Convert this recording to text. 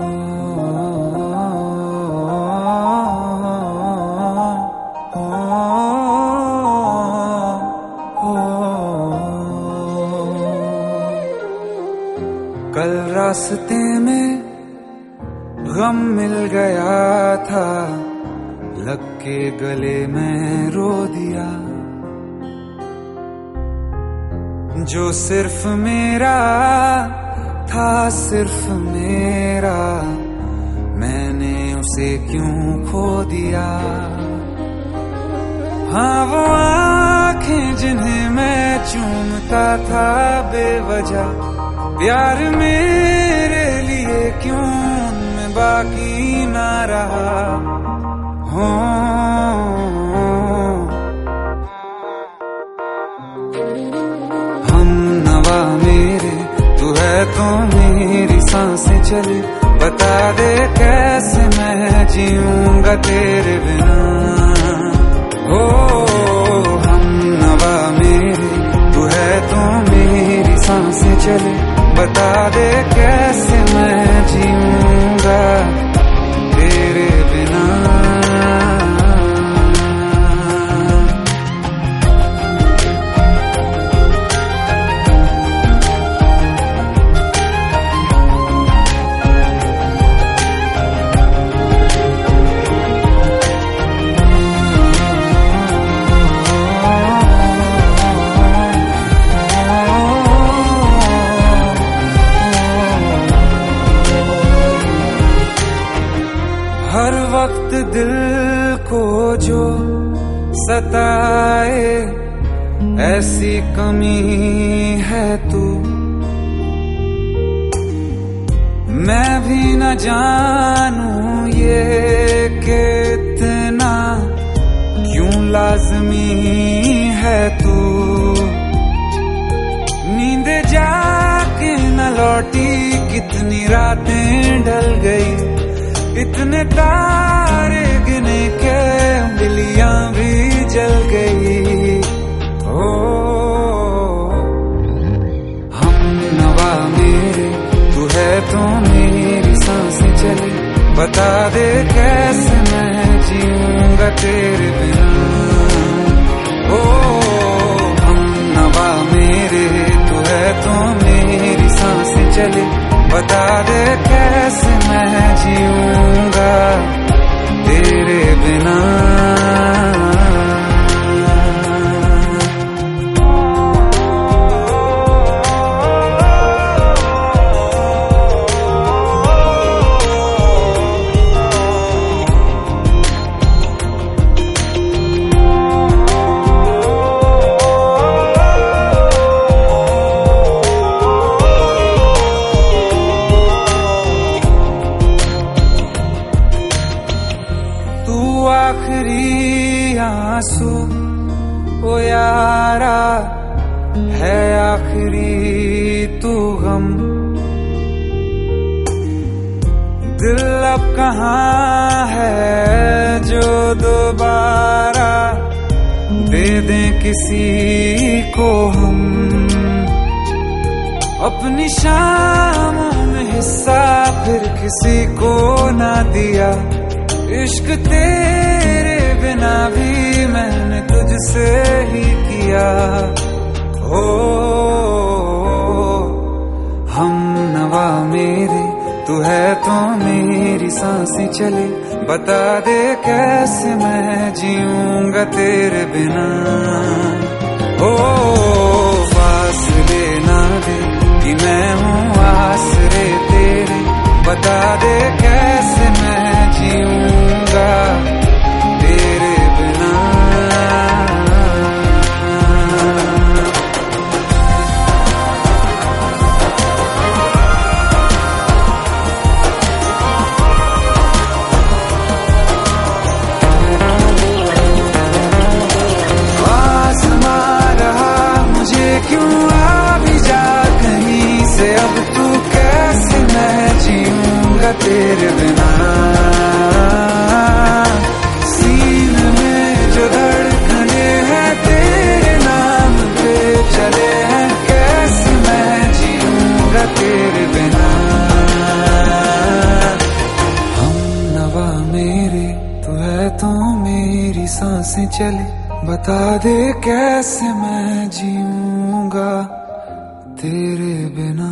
कल रास्ते में गम मिल गया था, लग के गले में रो दिया। जो सिर्फ़ मेरा था सिर्फ़ मेरा। मैंने उसे क्यों खो दिया? हाँ वो आँखें जिन्हें मैं चूमता था बेवजह। प्यार मेरे लिए क्यों बाकी ना रहा? हो बता दे कैसे मैं जीऊँगा तेरे बिना? हो हम नवा मेरी, तू है तो मेरी साँसें चले। बता दे सताए ऐसी कमी है तू। मैं भी न जानू ये कितना, क्यों लाजमी है तू। नींद जाके न लौटी, कितनी रातें ढल गई, इतने तारे के उंगलियाँ भी जल गई। ओ, हम नवा मेरे तू है तो मेरी साँसें चले। बता दे कैसे मैं जीऊँगा तेरे बिना। ओ, हम नवा मेरे तू है तो मेरी साँसें चले। बता दे कैसे मैं जीऊँगा है आखिरी तू गम। दिल अब कहाँ है जो दोबारा दे दे किसी को हम? अपनी शाम में हिस्सा फिर किसी को ना दिया। इश्क तेरे बिना भी मैंने तुझसे ही किया। ओ हम नवा मेरे, तू है तो मेरी साँसें चले। बता दे कैसे मैं जीऊँगा तेरे बिना। ओ फासले ना दे कि मैं हूँ आसरे तेरे। बता दे कैसे मैं जीऊँगा क्यों आ भी जा कहीं से? अब तू कैसे मैं जीऊँगा तेरे बिना? में जो तेरे नाम पे चले हैं, कैसे बिना? हम तू मेरी साँसें चले। बता दे कैसे मैं जीऊँगा तेरे बिना?